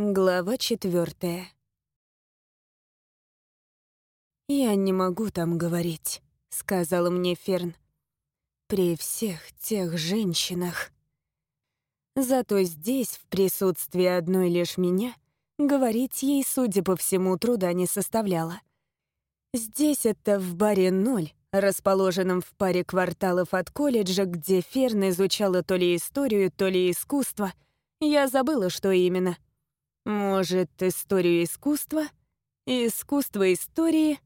Глава четвертая. «Я не могу там говорить», — сказала мне Ферн. «При всех тех женщинах». Зато здесь, в присутствии одной лишь меня, говорить ей, судя по всему, труда не составляло. Здесь это в баре «Ноль», расположенном в паре кварталов от колледжа, где Ферн изучала то ли историю, то ли искусство. Я забыла, что именно — может, историю искусства? Искусство истории?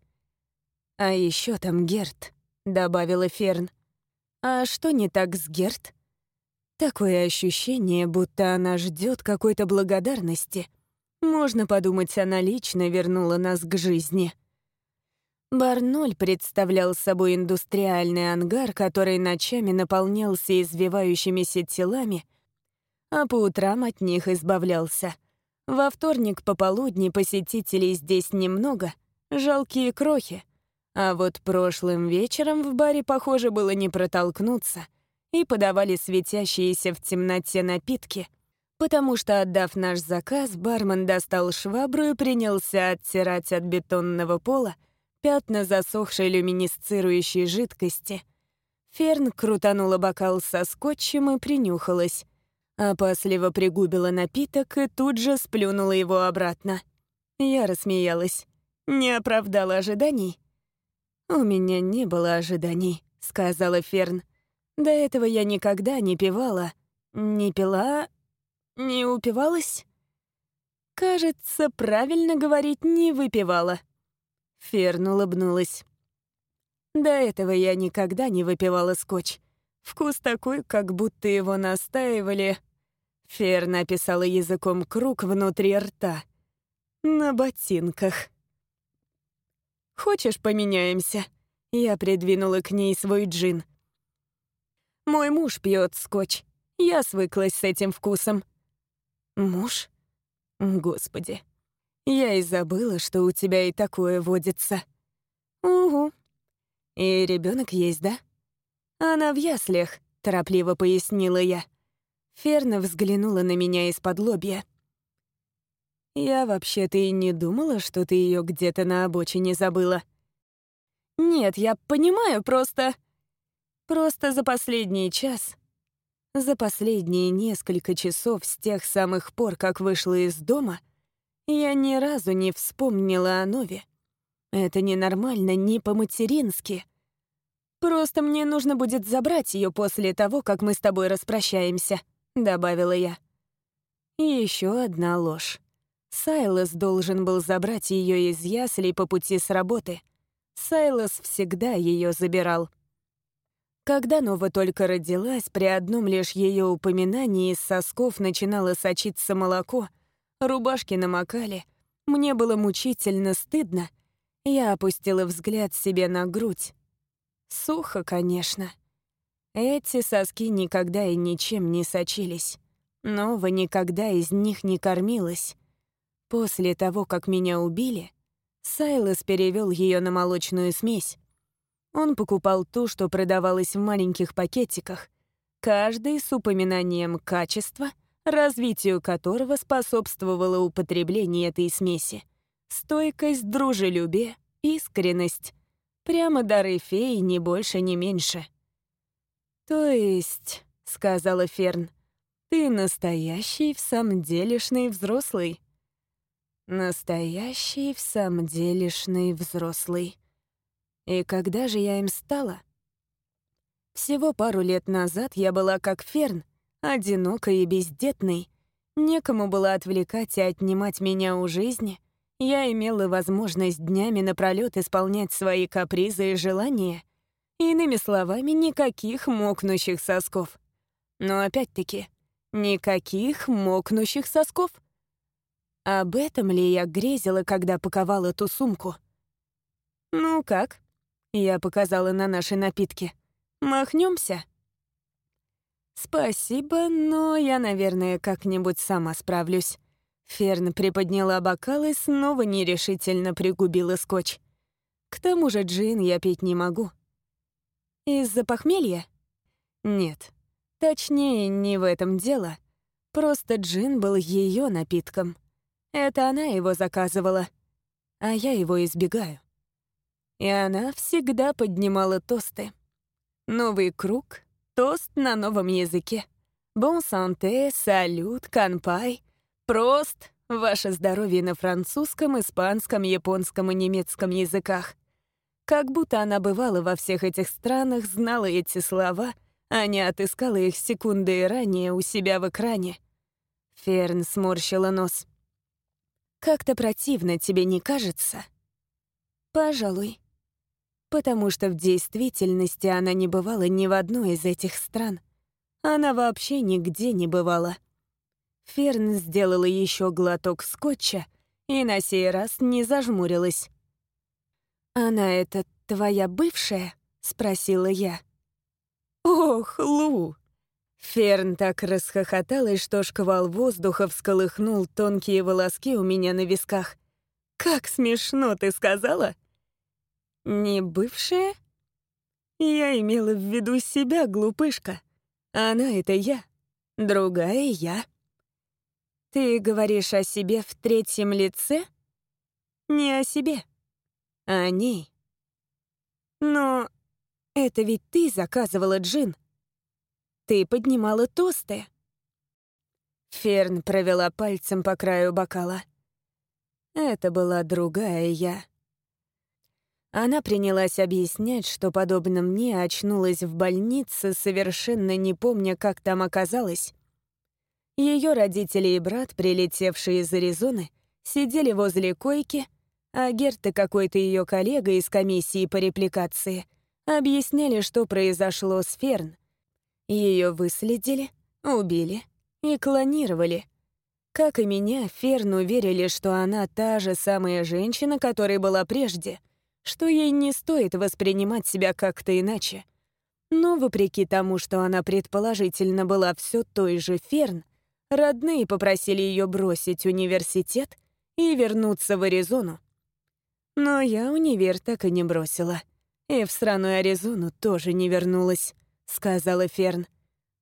А еще там Герт, добавила Ферн. А что не так с Герт? Такое ощущение, будто она ждет какой-то благодарности. Можно подумать, она лично вернула нас к жизни. Барноль представлял собой индустриальный ангар, который ночами наполнялся извивающимися телами, а по утрам от них избавлялся. Во вторник пополудни посетителей здесь немного, жалкие крохи. А вот прошлым вечером в баре, похоже, было не протолкнуться, и подавали светящиеся в темноте напитки, потому что, отдав наш заказ, бармен достал швабру и принялся оттирать от бетонного пола пятна засохшей люминесцирующей жидкости. Ферн крутанула бокал со скотчем и принюхалась. Опасливо пригубила напиток и тут же сплюнула его обратно. Я рассмеялась. Не оправдала ожиданий. «У меня не было ожиданий», — сказала Ферн. «До этого я никогда не пивала. Не пила... не упивалась?» «Кажется, правильно говорить «не выпивала». Ферн улыбнулась. «До этого я никогда не выпивала скотч. Вкус такой, как будто его настаивали Фер написала языком круг внутри рта. На ботинках. «Хочешь, поменяемся?» Я придвинула к ней свой джин. «Мой муж пьет скотч. Я свыклась с этим вкусом». «Муж? Господи. Я и забыла, что у тебя и такое водится». «Угу. И ребенок есть, да?» «Она в яслях», — торопливо пояснила я. Ферна взглянула на меня из-под лобья. «Я вообще-то и не думала, что ты ее где-то на обочине забыла». «Нет, я понимаю, просто...» «Просто за последний час...» За последние несколько часов с тех самых пор, как вышла из дома, я ни разу не вспомнила о Нове. Это ненормально, не по-матерински. Просто мне нужно будет забрать ее после того, как мы с тобой распрощаемся. — добавила я. Еще одна ложь. Сайлос должен был забрать ее из яслей по пути с работы. Сайлос всегда ее забирал. Когда Нова только родилась, при одном лишь ее упоминании из сосков начинало сочиться молоко, рубашки намокали, мне было мучительно стыдно. Я опустила взгляд себе на грудь. Сухо, конечно. Эти соски никогда и ничем не сочились. Нова никогда из них не кормилась. После того, как меня убили, Сайлос перевел ее на молочную смесь. Он покупал ту, что продавалось в маленьких пакетиках, каждый с упоминанием качества, развитию которого способствовало употребление этой смеси. Стойкость, дружелюбие, искренность. Прямо дары феи, ни больше, ни меньше. «То есть», — сказала Ферн, — «ты настоящий в самом делешный взрослый». Настоящий в самом делешный взрослый. И когда же я им стала? Всего пару лет назад я была как Ферн, одинокой и бездетной. Некому было отвлекать и отнимать меня у жизни. Я имела возможность днями напролёт исполнять свои капризы и желания — Иными словами, никаких мокнущих сосков. Но опять-таки, никаких мокнущих сосков. Об этом ли я грезила, когда паковала ту сумку? «Ну как?» — я показала на наши напитки. «Махнёмся?» «Спасибо, но я, наверное, как-нибудь сама справлюсь». Ферн приподняла бокал и снова нерешительно пригубила скотч. «К тому же джин я пить не могу». Из-за похмелья? Нет. Точнее, не в этом дело. Просто джин был ее напитком. Это она его заказывала, а я его избегаю. И она всегда поднимала тосты. Новый круг, тост на новом языке. Бон санте, салют, канпай. Прост, ваше здоровье на французском, испанском, японском и немецком языках. Как будто она бывала во всех этих странах, знала эти слова, а не отыскала их секунды ранее у себя в экране. Ферн сморщила нос. «Как-то противно тебе не кажется?» «Пожалуй. Потому что в действительности она не бывала ни в одной из этих стран. Она вообще нигде не бывала». Ферн сделала еще глоток скотча и на сей раз не зажмурилась. «Она это твоя бывшая?» — спросила я. «Ох, Лу!» Ферн так расхохоталась, что шквал воздуха всколыхнул тонкие волоски у меня на висках. «Как смешно ты сказала!» «Не бывшая?» «Я имела в виду себя, глупышка. Она — это я, другая — я». «Ты говоришь о себе в третьем лице?» «Не о себе, а о ней». «Но это ведь ты заказывала джин. Ты поднимала тосты». Ферн провела пальцем по краю бокала. Это была другая я. Она принялась объяснять, что, подобно мне, очнулась в больнице, совершенно не помня, как там оказалась. Ее родители и брат, прилетевшие из Аризоны, сидели возле койки, а Герт и какой-то ее коллега из комиссии по репликации объясняли, что произошло с Ферн, ее выследили, убили и клонировали. Как и меня, Ферн уверили, что она та же самая женщина, которой была прежде, что ей не стоит воспринимать себя как-то иначе. Но вопреки тому, что она предположительно была все той же Ферн, родные попросили ее бросить университет и вернуться в Аризону. Но я универ так и не бросила. И в сраную Аризону тоже не вернулась. — сказала Ферн.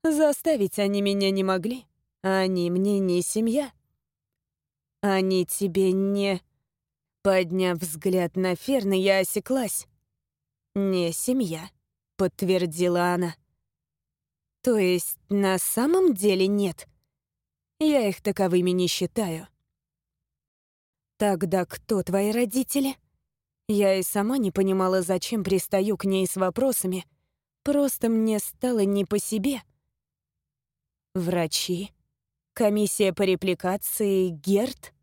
«Заставить они меня не могли. Они мне не семья». «Они тебе не...» Подняв взгляд на Ферна, я осеклась. «Не семья», — подтвердила она. «То есть на самом деле нет? Я их таковыми не считаю». «Тогда кто твои родители?» Я и сама не понимала, зачем пристаю к ней с вопросами — Просто мне стало не по себе. Врачи, комиссия по репликации, Герт?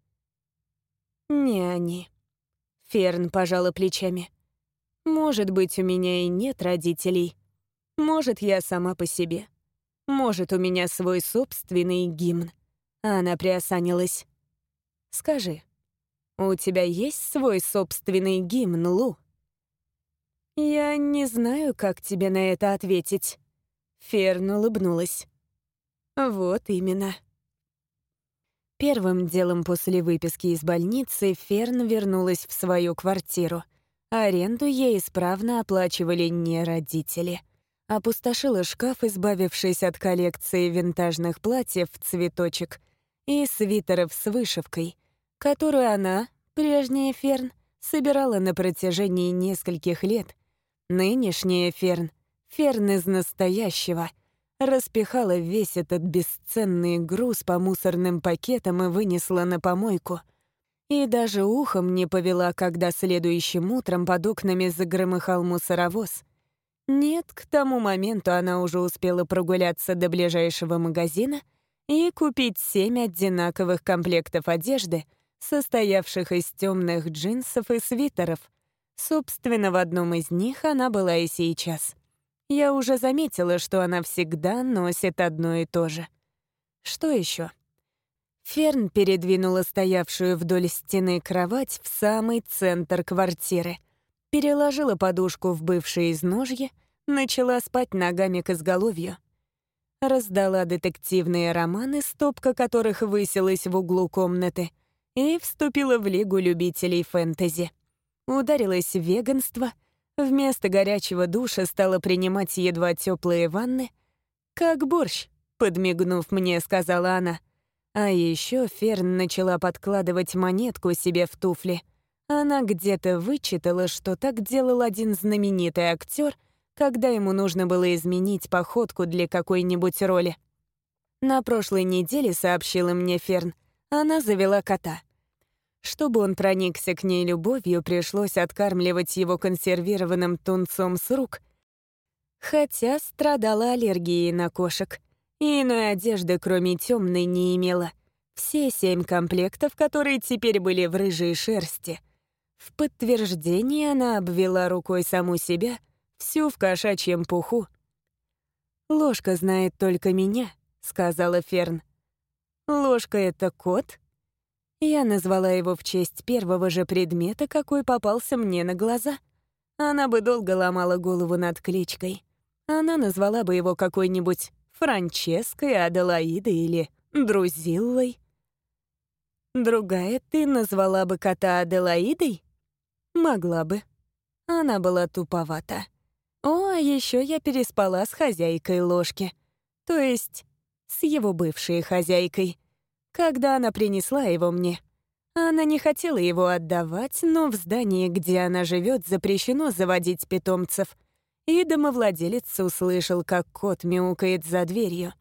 Не они. Ферн пожала плечами. Может быть, у меня и нет родителей. Может, я сама по себе. Может, у меня свой собственный гимн. Она приосанилась. Скажи, у тебя есть свой собственный гимн, Лу? «Я не знаю, как тебе на это ответить». Ферн улыбнулась. «Вот именно». Первым делом после выписки из больницы Ферн вернулась в свою квартиру. Аренду ей исправно оплачивали не родители. Опустошила шкаф, избавившись от коллекции винтажных платьев цветочек и свитеров с вышивкой, которую она, прежняя Ферн, собирала на протяжении нескольких лет — Нынешняя Ферн, Ферн из настоящего, распихала весь этот бесценный груз по мусорным пакетам и вынесла на помойку. И даже ухом не повела, когда следующим утром под окнами загромыхал мусоровоз. Нет, к тому моменту она уже успела прогуляться до ближайшего магазина и купить семь одинаковых комплектов одежды, состоявших из темных джинсов и свитеров — Собственно, в одном из них она была и сейчас. Я уже заметила, что она всегда носит одно и то же. Что еще? Ферн передвинула стоявшую вдоль стены кровать в самый центр квартиры, переложила подушку в бывшее изножье, начала спать ногами к изголовью. Раздала детективные романы, стопка которых высилась в углу комнаты, и вступила в лигу любителей фэнтези — ударилась в веганство, вместо горячего душа стала принимать едва теплые ванны. «Как борщ», — подмигнув мне, сказала она. А еще Ферн начала подкладывать монетку себе в туфли. Она где-то вычитала, что так делал один знаменитый актер, когда ему нужно было изменить походку для какой-нибудь роли. На прошлой неделе, сообщила мне Ферн, она завела кота. Чтобы он проникся к ней любовью, пришлось откармливать его консервированным тунцом с рук, хотя страдала аллергией на кошек. И иной одежды, кроме темной, не имела. Все семь комплектов, которые теперь были в рыжей шерсти. В подтверждение она обвела рукой саму себя, всю в кошачьем пуху. «Ложка знает только меня», — сказала Ферн. «Ложка — это кот?» Я назвала его в честь первого же предмета, какой попался мне на глаза. Она бы долго ломала голову над кличкой. Она назвала бы его какой-нибудь Франческой, Аделаидой или Друзиллой. Другая ты назвала бы кота Аделаидой? Могла бы. Она была туповата. О, а еще я переспала с хозяйкой ложки. То есть с его бывшей хозяйкой. Когда она принесла его мне. Она не хотела его отдавать, но в здании, где она живет, запрещено заводить питомцев — и домовладелец услышал, как кот мяукает за дверью.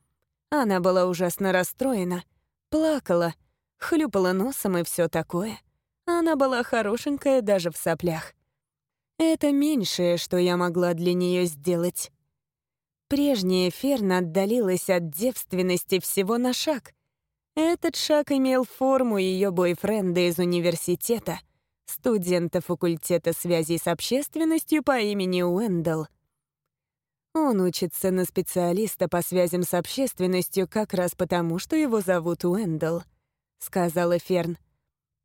Она была ужасно расстроена, плакала, хлюпала носом и все такое. Она была хорошенькая даже в соплях. Это меньшее, что я могла для нее сделать. Прежняя Ферна отдалилась от девственности всего на шаг. Этот шаг имел форму ее бойфренда из университета, студента факультета связей с общественностью по имени Уэндалл. Он учится на специалиста по связям с общественностью как раз потому, что его зовут Уэндалл», — сказала Ферн.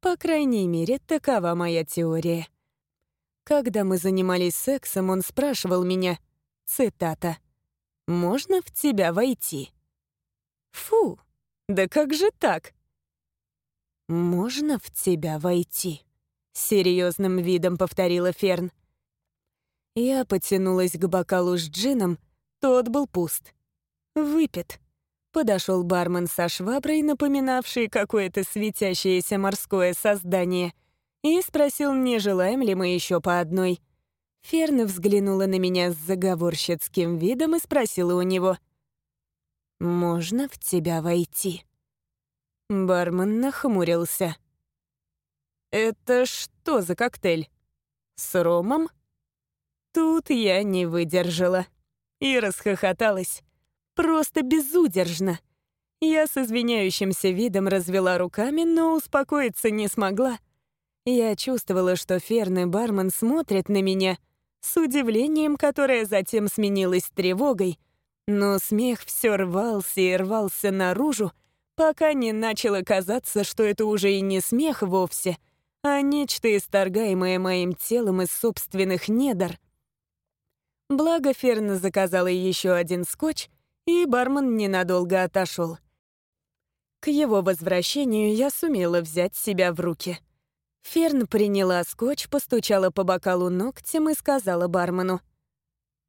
«По крайней мере, такова моя теория». Когда мы занимались сексом, он спрашивал меня, цитата, «Можно в тебя войти?» «Фу, да как же так?» «Можно в тебя войти?» — серьезным видом повторила Ферн. Я потянулась к бокалу с джином, тот был пуст. Выпит. Подошел бармен со шваброй, напоминавший какое-то светящееся морское создание, и спросил, не желаем ли мы еще по одной. Ферна взглянула на меня с заговорщицким видом и спросила у него. «Можно в тебя войти?» Бармен нахмурился. «Это что за коктейль? С ромом?» Тут я не выдержала и расхохоталась. Просто безудержно. Я с извиняющимся видом развела руками, но успокоиться не смогла. Я чувствовала, что ферный бармен смотрит на меня с удивлением, которое затем сменилось тревогой, но смех все рвался и рвался наружу, пока не начало казаться, что это уже и не смех вовсе, а нечто исторгаемое моим телом из собственных недр — Благо Ферна заказала еще один скотч, и бармен ненадолго отошел. К его возвращению я сумела взять себя в руки. Ферн приняла скотч, постучала по бокалу ногтем и сказала бармену.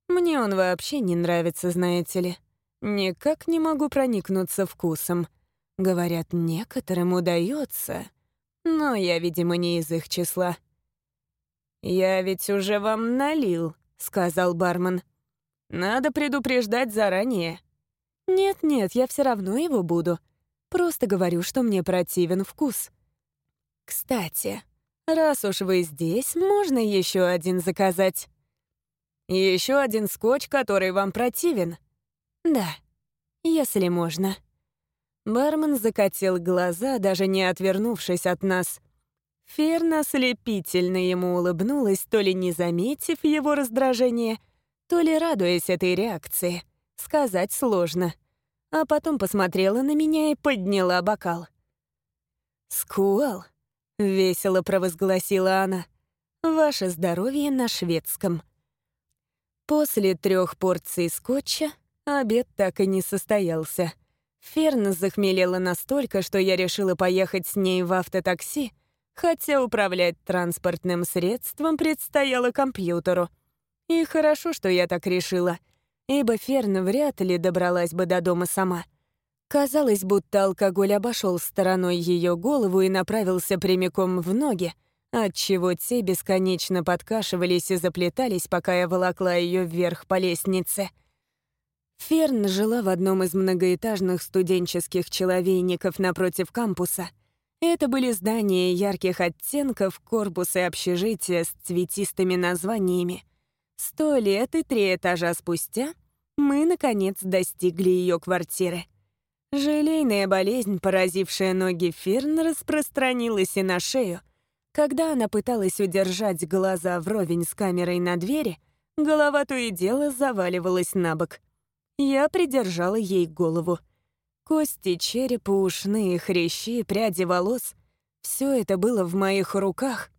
«Мне он вообще не нравится, знаете ли. Никак не могу проникнуться вкусом. Говорят, некоторым удается, но я, видимо, не из их числа». «Я ведь уже вам налил», сказал бармен. «Надо предупреждать заранее». «Нет-нет, я все равно его буду. Просто говорю, что мне противен вкус». «Кстати, раз уж вы здесь, можно еще один заказать?» Еще один скотч, который вам противен?» «Да, если можно». Бармен закатил глаза, даже не отвернувшись от нас. Ферна слепительно ему улыбнулась, то ли не заметив его раздражение, то ли радуясь этой реакции. Сказать сложно. А потом посмотрела на меня и подняла бокал. «Скуал», — весело провозгласила она, — «ваше здоровье на шведском». После трех порций скотча обед так и не состоялся. Ферна захмелела настолько, что я решила поехать с ней в автотакси, хотя управлять транспортным средством предстояло компьютеру. И хорошо, что я так решила, ибо Ферна вряд ли добралась бы до дома сама. Казалось, будто алкоголь обошел стороной ее голову и направился прямиком в ноги, отчего те бесконечно подкашивались и заплетались, пока я волокла ее вверх по лестнице. Ферн жила в одном из многоэтажных студенческих человейников напротив кампуса. Это были здания ярких оттенков, корпусы общежития с цветистыми названиями. Сто лет и три этажа спустя мы, наконец, достигли ее квартиры. Желейная болезнь, поразившая ноги Ферн, распространилась и на шею — когда она пыталась удержать глаза вровень с камерой на двери, голова то и дело заваливалась на бок. Я придержала ей голову. Кости черепа, ушные хрящи, пряди волос — все это было в моих руках.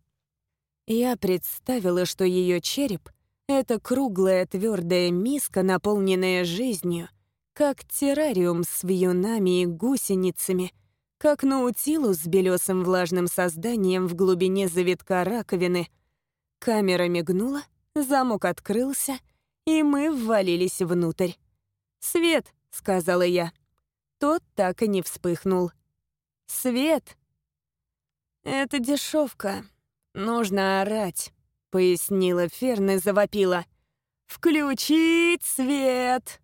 Я представила, что ее череп — это круглая твердая миска, наполненная жизнью, как террариум с вьюнами и гусеницами — как наутилус с белесым влажным созданием в глубине завитка раковины. Камера мигнула, замок открылся, и мы ввалились внутрь. «Свет!» — сказала я. Тот так и не вспыхнул. «Свет!» «Это дешевка. Нужно орать», — пояснила Ферн и завопила. «Включить свет!»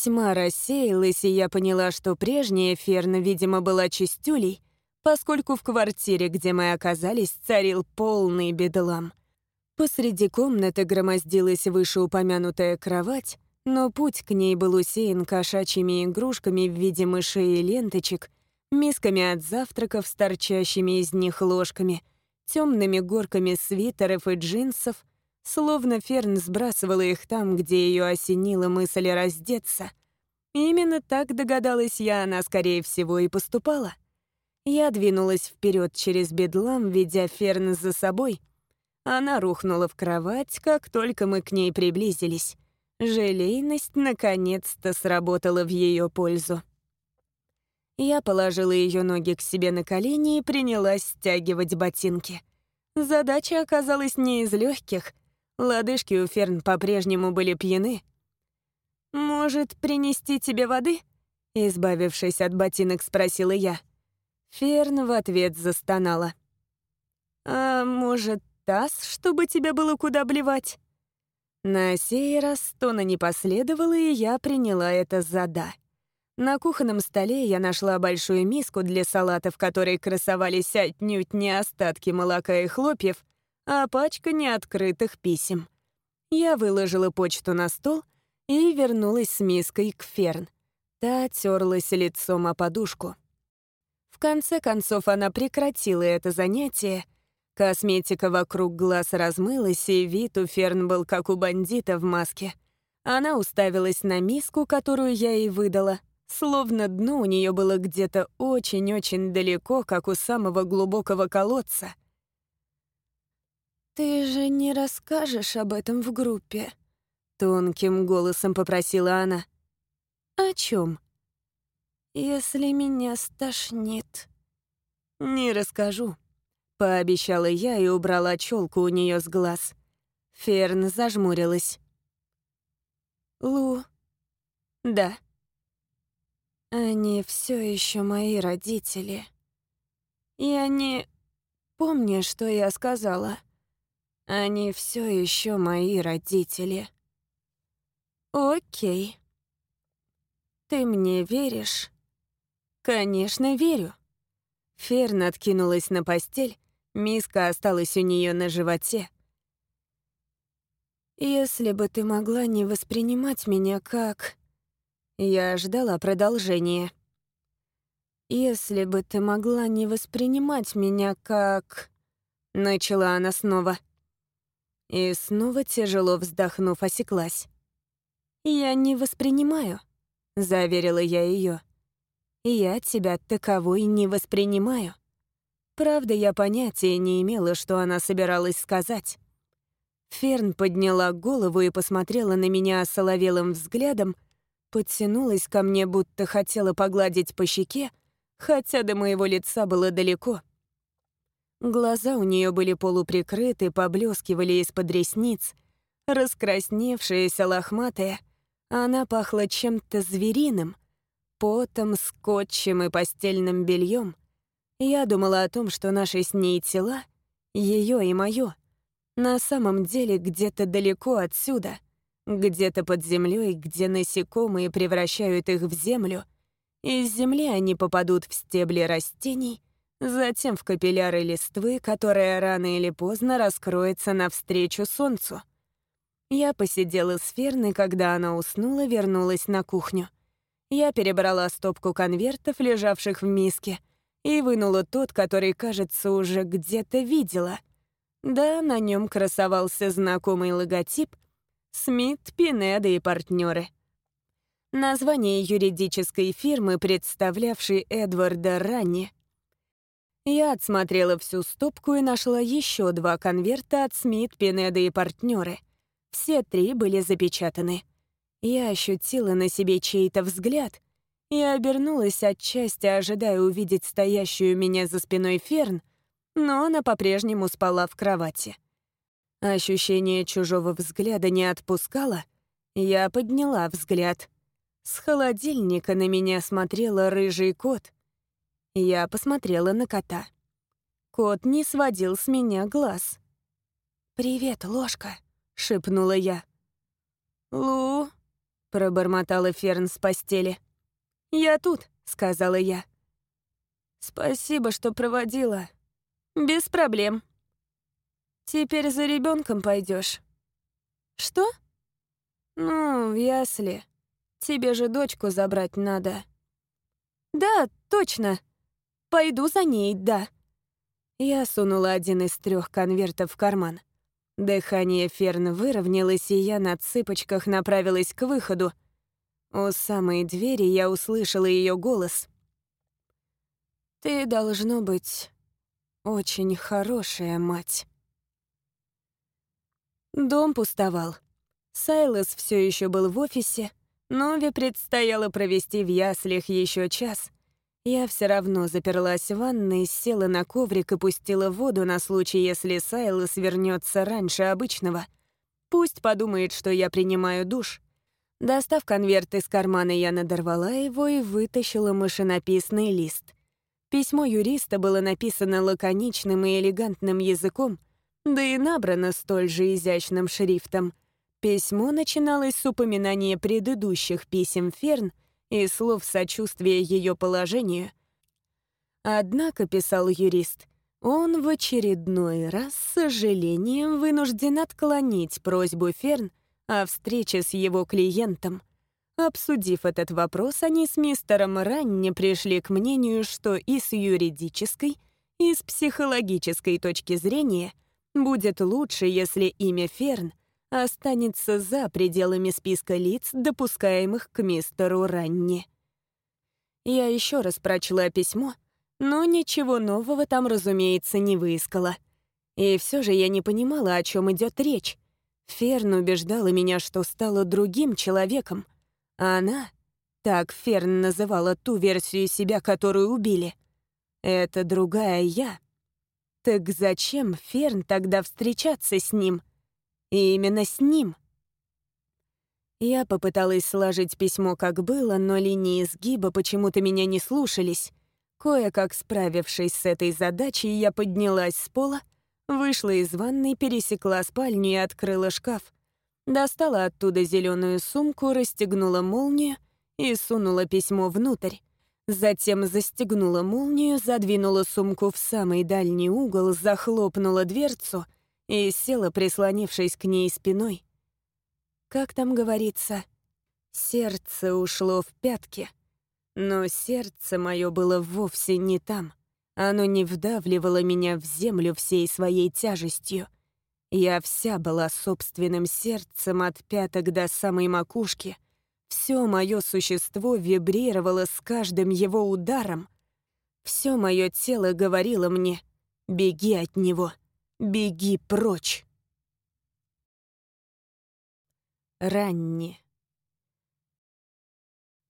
Тьма рассеялась, и я поняла, что прежняя Ферна, видимо, была чистюлей, поскольку в квартире, где мы оказались, царил полный бедлам. Посреди комнаты громоздилась вышеупомянутая кровать, но путь к ней был усеян кошачьими игрушками в виде мышей и ленточек, мисками от завтраков с торчащими из них ложками, темными горками свитеров и джинсов, Словно Ферн сбрасывала их там, где ее осенила мысль раздеться. Именно так догадалась я, она, скорее всего, и поступала. Я двинулась вперед через бедлам, ведя Ферн за собой. Она рухнула в кровать, как только мы к ней приблизились. Желейность наконец-то сработала в ее пользу. Я положила ее ноги к себе на колени и принялась стягивать ботинки. Задача оказалась не из легких — Лодыжки у Ферн по-прежнему были пьяны. «Может, принести тебе воды?» Избавившись от ботинок, спросила я. Ферн в ответ застонала. «А может, таз, чтобы тебе было куда блевать?» На сей раз тона не последовало, и я приняла это за «да». На кухонном столе я нашла большую миску для салата, в которой красовались отнюдь не остатки молока и хлопьев, а пачка неоткрытых писем. Я выложила почту на стол и вернулась с миской к Ферн. Та терлась лицом о подушку. В конце концов она прекратила это занятие. Косметика вокруг глаз размылась, и вид у Ферн был как у бандита в маске. Она уставилась на миску, которую я ей выдала, словно дно у нее было где-то очень-очень далеко, как у самого глубокого колодца — «Ты же не расскажешь об этом в группе?» Тонким голосом попросила она. «О чем? «Если меня стошнит». «Не расскажу», — пообещала я и убрала челку у нее с глаз. Ферн зажмурилась. «Лу...» «Да». «Они все еще мои родители. Я не... Помни, что я сказала?» Они все еще мои родители. Окей. Ты мне веришь? Конечно, верю. Ферн откинулась на постель, миска осталась у нее на животе. Если бы ты могла не воспринимать меня как... Я ждала продолжения. Если бы ты могла не воспринимать меня как... Начала она снова. И снова, тяжело вздохнув, осеклась. «Я не воспринимаю», — заверила я ее. «Я тебя таковой не воспринимаю». Правда, я понятия не имела, что она собиралась сказать. Ферн подняла голову и посмотрела на меня соловелым взглядом, подтянулась ко мне, будто хотела погладить по щеке, хотя до моего лица было далеко. Глаза у нее были полуприкрыты, поблескивали из-под ресниц. Раскрасневшаяся, лохматая, она пахла чем-то звериным. потом, скотчем и постельным бельем, я думала о том, что наши с ней тела, ее и мое, на самом деле где-то далеко отсюда, где-то под землей, где насекомые превращают их в землю, из земли они попадут в стебли растений, затем в капилляры листвы, которая рано или поздно раскроется навстречу солнцу. Я посидела с Ферной, когда она уснула, вернулась на кухню. Я перебрала стопку конвертов, лежавших в миске, и вынула тот, который, кажется, уже где-то видела. Да, на нем красовался знакомый логотип «Смит, Пинеда и партнеры». Название юридической фирмы, представлявшей Эдварда Ранни. Я отсмотрела всю стопку и нашла еще два конверта от Смит, Пинеда и партнеры. Все три были запечатаны. Я ощутила на себе чей-то взгляд и обернулась отчасти, ожидая увидеть стоящую меня за спиной Ферн, но она по-прежнему спала в кровати. Ощущение чужого взгляда не отпускало. Я подняла взгляд. С холодильника на меня смотрела рыжий кот. Я посмотрела на кота. Кот не сводил с меня глаз. «Привет, ложка», — шепнула я. «Лу», — пробормотала Ферн с постели. «Я тут», — сказала я. «Спасибо, что проводила. Без проблем. Теперь за ребенком пойдешь. «Что?» «Ну, в ясли. Тебе же дочку забрать надо». «Да, точно. Пойду за ней, да». Я сунула один из трех конвертов в карман. Дыхание Ферн выровнялось, и я на цыпочках направилась к выходу. У самой двери я услышала ее голос. «Ты, должно быть, очень хорошая мать». Дом пустовал. Сайлос все еще был в офисе, Нови предстояло провести в яслях еще час — я все равно заперлась в ванной, села на коврик и пустила воду на случай, если Сайлос вернется раньше обычного. Пусть подумает, что я принимаю душ. Достав конверт из кармана, я надорвала его и вытащила машинописный лист. Письмо юриста было написано лаконичным и элегантным языком, да и набрано столь же изящным шрифтом. Письмо начиналось с упоминания предыдущих писем Ферн — и слов сочувствия ее положению. Однако, писал юрист, он в очередной раз с сожалением вынужден отклонить просьбу Ферн о встрече с его клиентом. Обсудив этот вопрос, они с мистером Ранни пришли к мнению, что и с юридической, и с психологической точки зрения будет лучше, если имя Ферн останется за пределами списка лиц, допускаемых к мистеру Ранни. Я еще раз прочла письмо, но ничего нового там, разумеется, не выискала. И все же я не понимала, о чем идет речь. Ферн убеждала меня, что стала другим человеком, а она, так Ферн называла ту версию себя, которую убили, это другая я. Так зачем Ферн тогда встречаться с ним? И именно с ним. Я попыталась сложить письмо как было, но линии сгиба почему-то меня не слушались. Кое-как справившись с этой задачей, я поднялась с пола, вышла из ванной, пересекла спальню и открыла шкаф. Достала оттуда зеленую сумку, расстегнула молнию и сунула письмо внутрь. Затем застегнула молнию, задвинула сумку в самый дальний угол, захлопнула дверцу — и села, прислонившись к ней спиной. Как там говорится, сердце ушло в пятки, но сердце мое было вовсе не там. Оно не вдавливало меня в землю всей своей тяжестью. Я вся была собственным сердцем от пяток до самой макушки. Все мое существо вибрировало с каждым его ударом. Все мое тело говорило мне «беги от него». Беги прочь. Ранни.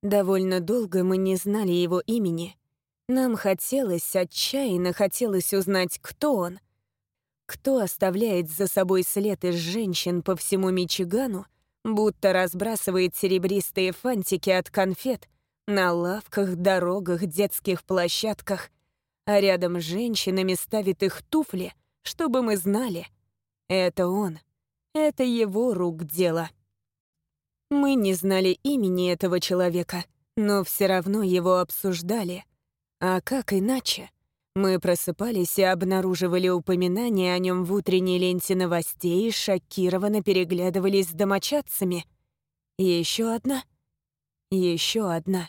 Довольно долго мы не знали его имени. Нам хотелось, отчаянно хотелось узнать, кто он. Кто оставляет за собой след из женщин по всему Мичигану, будто разбрасывает серебристые фантики от конфет, На лавках, дорогах, детских площадках. А рядом с женщинами ставит их туфли, чтобы мы знали. Это он. Это его рук дело. Мы не знали имени этого человека, но все равно его обсуждали. А как иначе? Мы просыпались и обнаруживали упоминания о нем в утренней ленте новостей и шокированно переглядывались с домочадцами. Еще одна. Еще одна.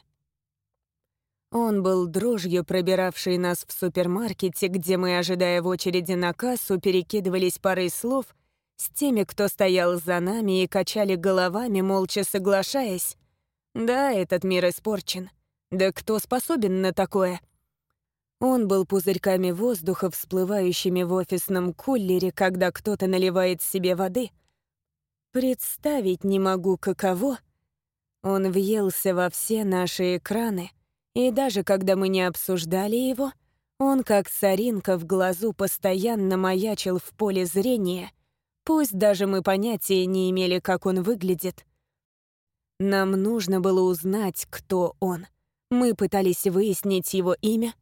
Он был дрожью, пробиравший нас в супермаркете, где мы, ожидая в очереди на кассу, перекидывались парой слов с теми, кто стоял за нами и качали головами, молча соглашаясь. Да, этот мир испорчен. Да кто способен на такое? Он был пузырьками воздуха, всплывающими в офисном кулере, когда кто-то наливает себе воды. Представить не могу, каково. Он въелся во все наши экраны — и даже когда мы не обсуждали его, он, как соринка в глазу, постоянно маячил в поле зрения, пусть даже мы понятия не имели, как он выглядит. Нам нужно было узнать, кто он. Мы пытались выяснить его имя.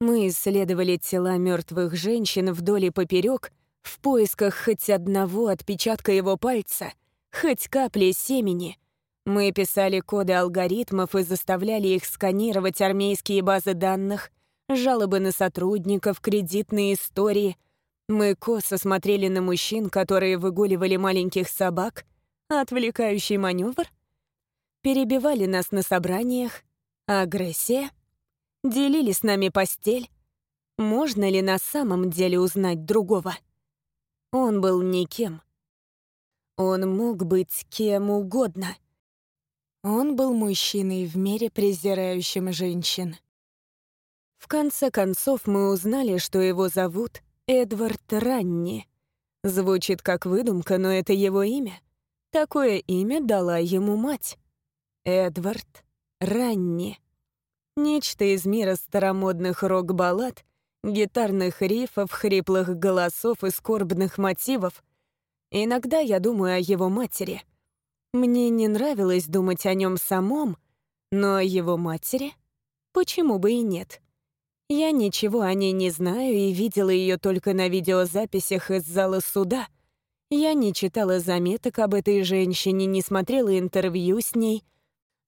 Мы исследовали тела мертвых женщин вдоль и поперек в поисках хоть одного отпечатка его пальца, хоть капли семени — мы писали коды алгоритмов и заставляли их сканировать армейские базы данных, жалобы на сотрудников, кредитные истории. Мы косо смотрели на мужчин, которые выгуливали маленьких собак, отвлекающий маневр. Перебивали нас на собраниях, агрессия. Делили с нами постель. Можно ли на самом деле узнать другого? Он был никем. Он мог быть кем угодно — он был мужчиной в мире, презирающим женщин. В конце концов, мы узнали, что его зовут Эдвард Ранни. Звучит как выдумка, но это его имя. Такое имя дала ему мать. Эдвард Ранни. Нечто из мира старомодных рок-баллад, гитарных рифов, хриплых голосов и скорбных мотивов. Иногда я думаю о его матери — мне не нравилось думать о нем самом, но о его матери почему бы и нет. Я ничего о ней не знаю и видела ее только на видеозаписях из зала суда. Я не читала заметок об этой женщине, не смотрела интервью с ней.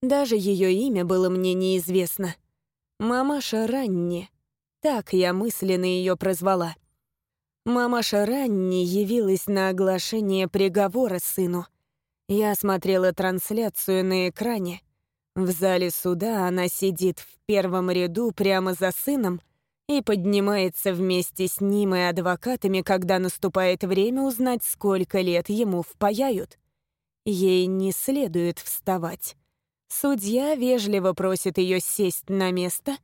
Даже ее имя было мне неизвестно. Мамаша Ранни. Так я мысленно ее прозвала. Мамаша Ранни явилась на оглашение приговора сыну — я смотрела трансляцию на экране. В зале суда она сидит в первом ряду прямо за сыном и поднимается вместе с ним и адвокатами, когда наступает время узнать, сколько лет ему впаяют. Ей не следует вставать. Судья вежливо просит ее сесть на место,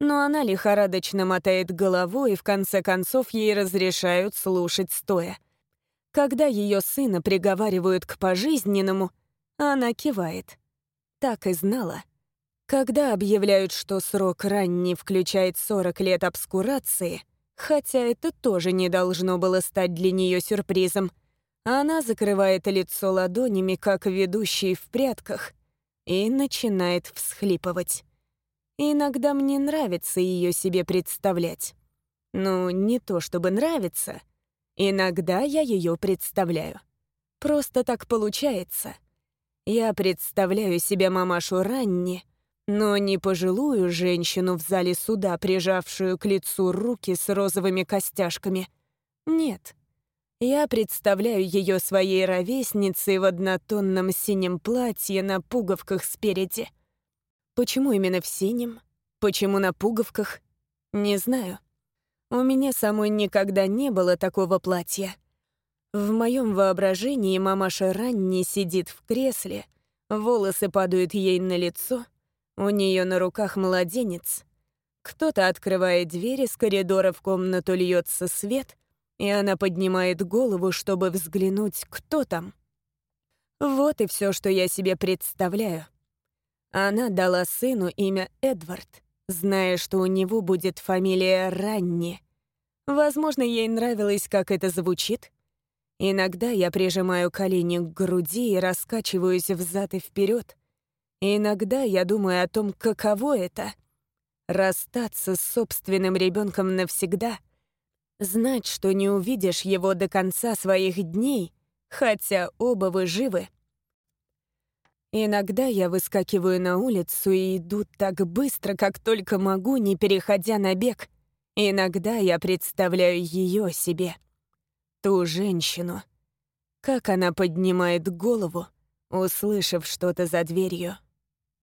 но она лихорадочно мотает головой, и в конце концов ей разрешают слушать стоя. Когда ее сына приговаривают к пожизненному, она кивает. Так и знала. Когда объявляют, что срок ранний включает 40 лет обскурации, хотя это тоже не должно было стать для нее сюрпризом, она закрывает лицо ладонями, как ведущий в прятках, и начинает всхлипывать. Иногда мне нравится ее себе представлять. Ну, не то чтобы нравится — Иногда я ее представляю. Просто так получается. Я представляю себе мамашу Ранни, но не пожилую женщину в зале суда, прижавшую к лицу руки с розовыми костяшками. Нет. Я представляю ее своей ровесницей в однотонном синем платье на пуговках спереди. Почему именно в синем? Почему на пуговках? Не знаю. У меня самой никогда не было такого платья. В моем воображении мамаша Ранни сидит в кресле, волосы падают ей на лицо, у нее на руках младенец. Кто-то открывает дверь, из коридора в комнату льется свет, и она поднимает голову, чтобы взглянуть, кто там. Вот и все, что я себе представляю. Она дала сыну имя Эдвард — зная, что у него будет фамилия Ранни. Возможно, ей нравилось, как это звучит. Иногда я прижимаю колени к груди и раскачиваюсь взад и вперед. Иногда я думаю о том, каково это — расстаться с собственным ребенком навсегда, знать, что не увидишь его до конца своих дней, хотя оба вы живы. Иногда я выскакиваю на улицу и иду так быстро, как только могу, не переходя на бег. Иногда я представляю ее себе. Ту женщину. Как она поднимает голову, услышав что-то за дверью.